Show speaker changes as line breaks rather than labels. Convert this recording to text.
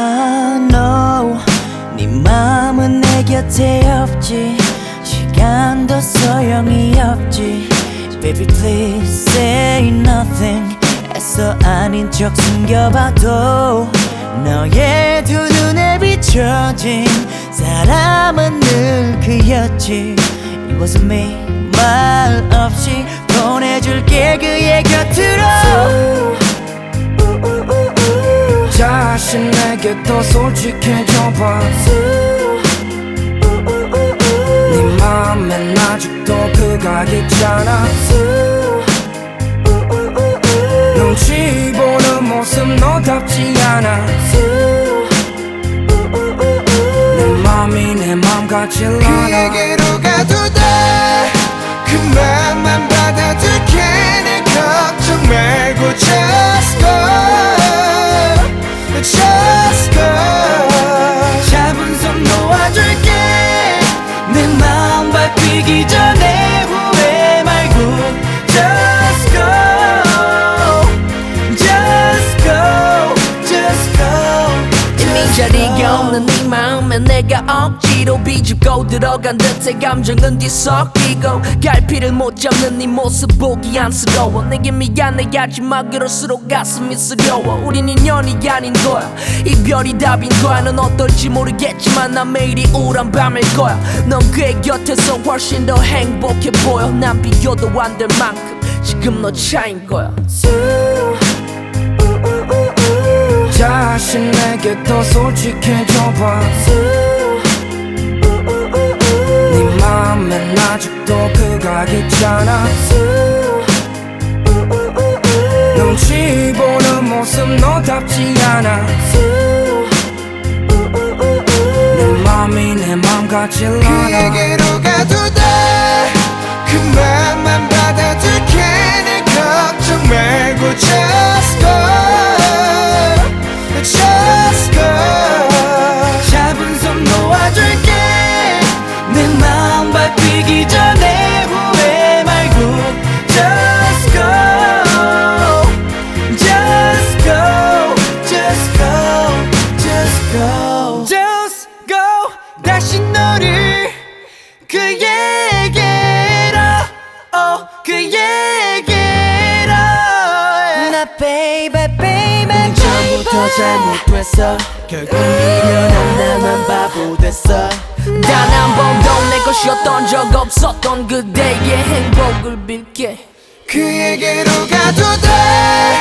I know 네 마음은 내 곁에 없지. 시간도 소용이 없지. Baby please say nothing. 애써 아닌 척 숨겨봐도 너의 두 눈에 비춰진 사람은 늘 그였지. It wasn't me, my
자신에게 더 솔직해져봐 네 맘엔 아직도 그가 있잖아 눈치 보는 모습 너답지 않아 내 맘이 내 맘같이 않아
그에게로 가도 돼그 맘만 받아줄게 내 걱정 말
전
자리가 없는 네 마음에 내가 억지로 비집고 들어간 듯해 감정은 뒤섞이고 갈피를 못 잡는 네 모습 보기 안쓰러워. 내게 미안해 하지만 그럴수록 가슴이 쓰려워. 우린 인연이 아닌 거야. 이별이 답인 거야. 넌 어떨지 모르겠지만 난 매일이 우울한 밤일 거야. 넌 그의 곁에서 훨씬 더 행복해 보여. 난 비교도 안 될 만큼 지금 너 차인 거야
솔직해져봐 네 맘엔 아직도 그가 있잖아. 눈치 보는 모습 너답지 않아. 내 맘이 내 맘같이 않아
그에게로 가도 돼그 맘만
다시 너를 그에게로. oh, 그에게로. 나 baby baby 처음부터 잘못됐어. 결국 미련한 나만 바보 됐어.
단한 번도 내 것이었던 적 없었던 그대의 행복을 빌게.
그에게로 가도 돼